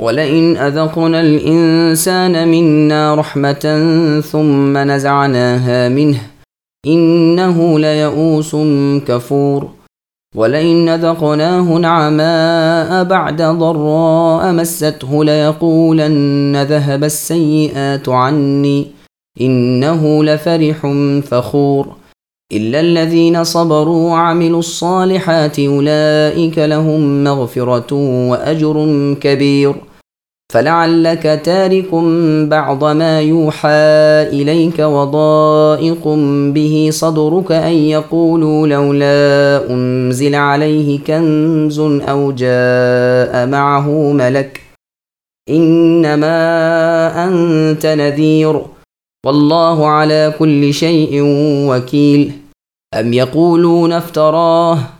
ولئن أذقنا الإنسان منا رحمة ثم نزعناها منه إنه ليئوس كفور ولئن أذقناه نعماء بعد ضراء مسته ليقولن ذهب السيئات عني إنه لفرح فخور إلا الذين صبروا وعملوا الصالحات أولئك لهم مغفرة وأجر كبير فلعلك تارك بعض ما يوحى إليك وضائق به صدرك أن يقولوا لولا أنزل عليه كنز أو جاء معه ملك. إنما أنت نذير. والله على كل شيء وكيل. أم يقولون افتراه؟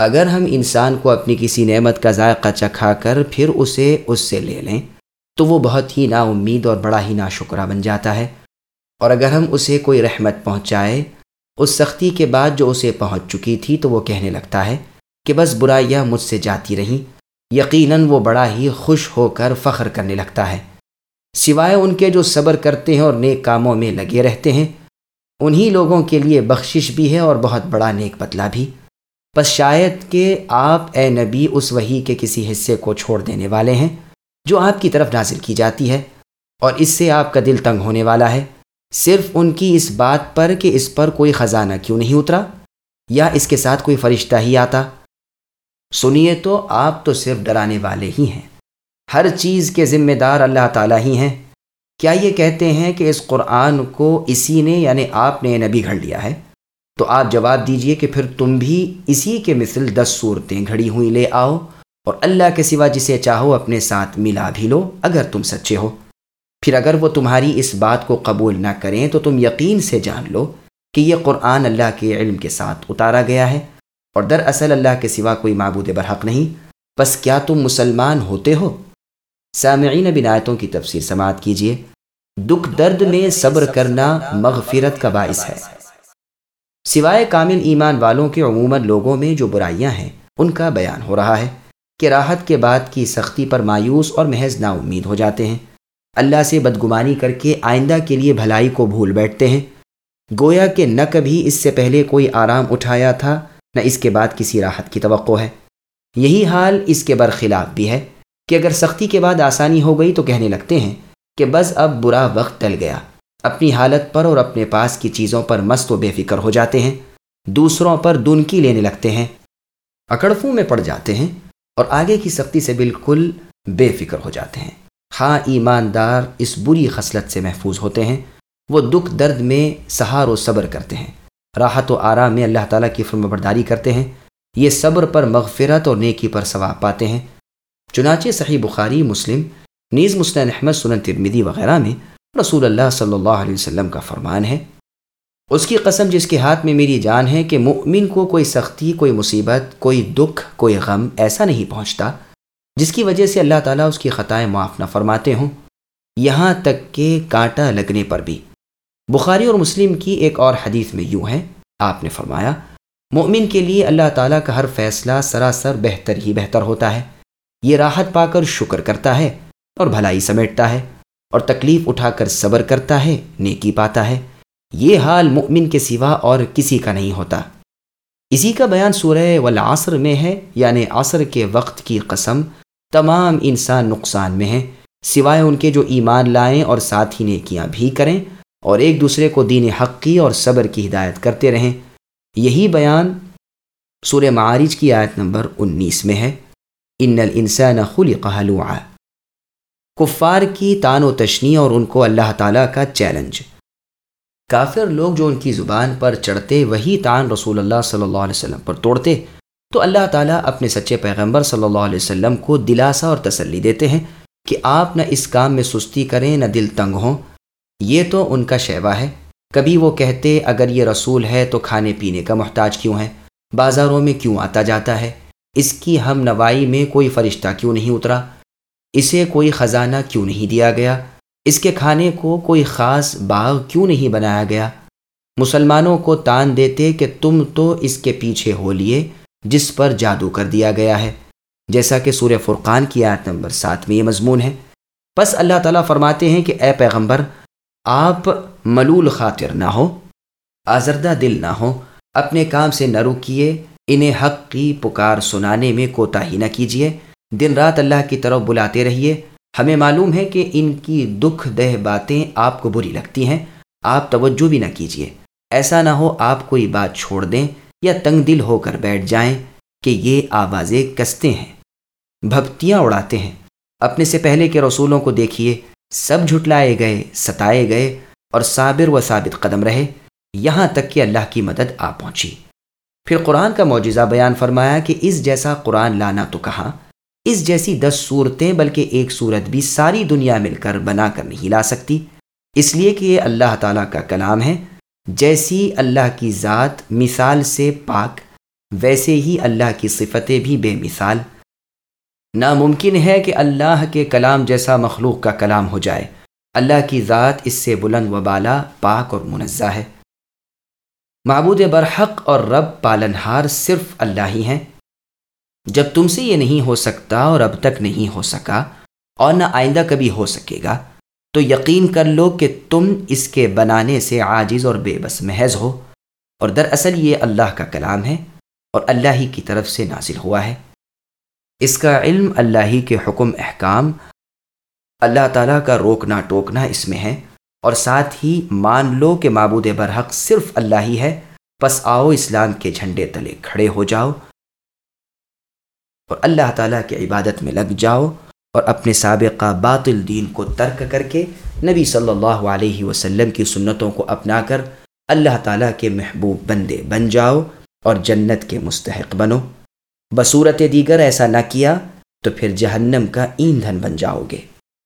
اگر ہم انسان کو اپنی کسی نعمت کا ذائقہ چکھا کر پھر اسے اس سے لے لیں، تو وہ بہت ہی نا امید اور بڑا ہی نا شکرہ بن جاتا ہے۔ اور اگر ہم اسے کوئی رحمت پہنچائے، اس سختی کے بعد جو اسے پہنچ چکی تھی تو وہ کہنے لگتا ہے کہ بس برائیاں مجھ سے جاتی رہیں۔ یقیناً وہ بڑا ہی خوش ہو کر فخر کرنے لگتا ہے۔ سوائے ان کے جو صبر کرتے ہیں اور نیک کاموں میں لگے رہتے ہیں، انہی لوگوں کے لیے بخشش بھی ہے اور بہت بڑا نیک بدلہ بھی۔ بس شاید کہ آپ اے نبی اس وہی کے کسی حصے کو چھوڑ دینے والے ہیں جو آپ کی طرف نازل کی جاتی ہے، اور اس سے آپ کا دل تنگ ہونے والا ہے۔ صرف ان کی اس بات پر کہ اس پر کوئی خزانہ کیوں نہیں اترا، یا اس کے ساتھ کوئی فرشتہ ہی آتا۔ سنیے تو، آپ تو صرف ڈرانے والے ہی ہیں۔ ہر چیز کے ذمہ دار اللہ تعالیٰ ہی ہیں۔ کیا یہ کہتے ہیں کہ اس قرآن کو اسی نے یعنی آپ نے نبی گھڑ لیا ہے؟ تو آپ جواب دیجیے کہ پھر تم بھی اسی کے مثل دس صورتیں گھڑی ہوئی لے آؤ اور اللہ کے سوا جسے چاہو اپنے ساتھ ملا بھی لو اگر تم سچے ہو۔ پھر اگر وہ تمہاری اس بات کو قبول نہ کریں تو تم یقین سے جان لو کہ یہ قرآن اللہ کے علم کے ساتھ اتارا گیا ہے اور دراصل اللہ کے سوا کوئی معبود برحق نہیں۔ بس کیا تم مسلمان ہوتے ہو؟ سامعین بنایتوں کی تفسیر سماعت کیجیے دکھ درد میں صبر کرنا مغفرت کا باعث ہے۔ سوائے کامل ایمان والوں کے عموماً لوگوں میں جو برائیاں ہیں، ان کا بیان ہو رہا ہے کہ راحت کے بعد کی سختی پر مایوس اور محض نا امید ہو جاتے ہیں۔ اللہ سے بدگمانی کر کے آئندہ کے لیے بھلائی کو بھول بیٹھتے ہیں۔ گویا کہ نہ کبھی اس سے پہلے کوئی آرام اٹھایا تھا، نہ اس کے بعد کسی راحت کی توقع ہے۔ یہی حال اس کے برخلاف بھی ہے کہ اگر سختی کے بعد آسانی ہو گئی تو کہنے لگتے ہیں کہ بس اب برا وقت ٹل گیا۔ اپنی حالت پر اور اپنے پاس کی چیزوں پر مست و بے فکر ہو جاتے ہیں، دوسروں پر دنکی لینے لگتے ہیں، اکڑفوں میں پڑ جاتے ہیں اور آگے کی سختی سے بالکل بے فکر ہو جاتے ہیں۔ ہاں ایماندار اس بری خصلت سے محفوظ ہوتے ہیں، وہ دکھ درد میں سہار و صبر کرتے ہیں۔ راحت و آرام میں اللہ تعالیٰ کی فرم برداری کرتے ہیں۔ یہ صبر پر مغفرت اور نیکی پر ثواب پاتے ہیں۔ چنانچہ صحیح بخاری، مسلم، نیز مسلم احمد، سنن ترمیدی وغیرہ میں رسول اللہ صلی اللہ علیہ وسلم کا فرمان ہے۔ اس کی قسم جس کے ہاتھ میں میری جان ہے کہ مؤمن کو کوئی سختی، کوئی مصیبت، کوئی دکھ، کوئی غم ایسا نہیں پہنچتا، جس کی وجہ سے اللہ تعالیٰ اس کی خطائیں معاف نہ فرماتے ہوں۔ یہاں تک کہ کانٹا لگنے پر بھی۔ بخاری اور مسلم کی ایک اور حدیث میں یوں ہے۔ آپ نے فرمایا، مؤمن کے لیے اللہ تعالیٰ کا ہر فیصلہ سراسر بہتر ہی بہتر ہوتا ہے۔ یہ راحت پا کر شکر کرتا ہے اور بھلائی سمیٹتا ہے۔ اور تکلیف اٹھا کر صبر کرتا ہے، نیکی پاتا ہے۔ یہ حال مؤمن کے سوا اور کسی کا نہیں ہوتا۔ اسی کا بیان سورہ والعصر میں ہے یعنی عصر کے وقت کی قسم۔ تمام انسان نقصان میں ہیں، سوائے ان کے جو ایمان لائیں اور ساتھ ہی نیکیاں بھی کریں۔ اور ایک دوسرے کو دین حق کی اور صبر کی ہدایت کرتے رہیں۔ یہی بیان سورہ معارج کی آیت نمبر انیس میں ہے۔ ان الانسان خلق حلوعا۔ کفار کی تان و تشنی اور ان کو اللہ تعالیٰ کا چیلنج۔ کافر لوگ جو ان کی زبان پر چڑھتے، وہی تان رسول اللہ صلی اللہ علیہ وسلم پر توڑتے۔ تو اللہ تعالیٰ اپنے سچے پیغمبر صلی اللہ علیہ وسلم کو دلاسا اور تسلی دیتے ہیں کہ آپ نہ اس کام میں سستی کریں، نہ دل تنگ ہوں۔ یہ تو ان کا شیوا ہے۔ کبھی وہ کہتے، اگر یہ رسول ہے تو کھانے پینے کا محتاج کیوں ہے بازاروں میں کیوں آتا جاتا ہے؟ اس کی ہم نوائی میں کوئی فرشتہ کیوں نہیں اترا؟ اسے کوئی خزانہ کیوں نہیں دیا گیا؟ اس کے کھانے کو کوئی خاص باغ کیوں نہیں بنایا گیا؟ مسلمانوں کو تان دیتے کہ تم تو اس کے پیچھے ہو لیے، جس پر جادو کر دیا گیا ہے۔ جیسا کہ سورہ فرقان کی آیت نمبر سات میں یہ مضمون ہے۔ بس اللہ تعالیٰ فرماتے ہیں کہ اے پیغمبر، آپ ملول خاطر نہ ہو، آزردہ دل نہ ہو، اپنے کام سے نہ رکیے، انہیں حق کی پکار سنانے میں کوتا ہی نہ کیجیے۔ دن رات اللہ کی طرف بلاتے رہیے۔ ہمیں معلوم ہے کہ ان کی دکھ دہ باتیں آپ کو بری لگتی ہیں۔ آپ توجہ بھی نہ کیجیے ایسا نہ ہو آپ کوئی بات چھوڑ دیں یا تنگ دل ہو کر بیٹھ جائیں کہ یہ آوازیں کستے ہیں۔ بھپتیاں اڑاتے ہیں۔ اپنے سے پہلے کے رسولوں کو دیکھیے۔ سب جھٹلائے گئے، ستائے گئے اور صابر و ثابت قدم رہے۔ یہاں تک کہ اللہ کی مدد آ پہنچی۔ پھر قرآن کا معجزہ بیان فرمایا کہ اس جیسا قرآن لانا تو کہا اس جیسی دس صورتیں بلکہ ایک صورت بھی ساری دنیا مل کر بنا کر نہیں لا سکتی۔ اس لیے کہ یہ اللہ تعالیٰ کا کلام ہے۔ جیسی اللہ کی ذات مثال سے پاک، ویسے ہی اللہ کی صفتیں بھی بے مثال۔ ناممکن ہے کہ اللہ کے کلام جیسا مخلوق کا کلام ہو جائے۔ اللہ کی ذات اس سے بلند و بالا، پاک اور منزہ ہے۔ معبود برحق اور رب پالنہار صرف اللہ ہی ہیں۔ جب تم سے یہ نہیں ہو سکتا اور اب تک نہیں ہو سکا اور نہ آئندہ کبھی ہو سکے گا، تو یقین کر لو کہ تم اس کے بنانے سے عاجز اور بے بس محض ہو۔ اور دراصل یہ اللہ کا کلام ہے اور اللہ ہی کی طرف سے نازل ہوا ہے۔ اس کا علم اللہ ہی کے حکم، احکام، اللہ تعالیٰ کا روکنا ٹوکنا اس میں ہے۔ اور ساتھ ہی مان لو کہ معبود برحق صرف اللہ ہی ہے۔ پس آؤ اسلام کے جھنڈے تلے کھڑے ہو جاؤ۔ اور اللہ تعالیٰ کی عبادت میں لگ جاؤ اور اپنے سابقہ باطل دین کو ترک کر کے نبی صلی اللہ علیہ وسلم کی سنتوں کو اپنا کر اللہ تعالیٰ کے محبوب بندے بن جاؤ اور جنت کے مستحق بنو۔ بصورت دیگر ایسا نہ کیا تو پھر جہنم کا ایندھن بن جاؤ گے۔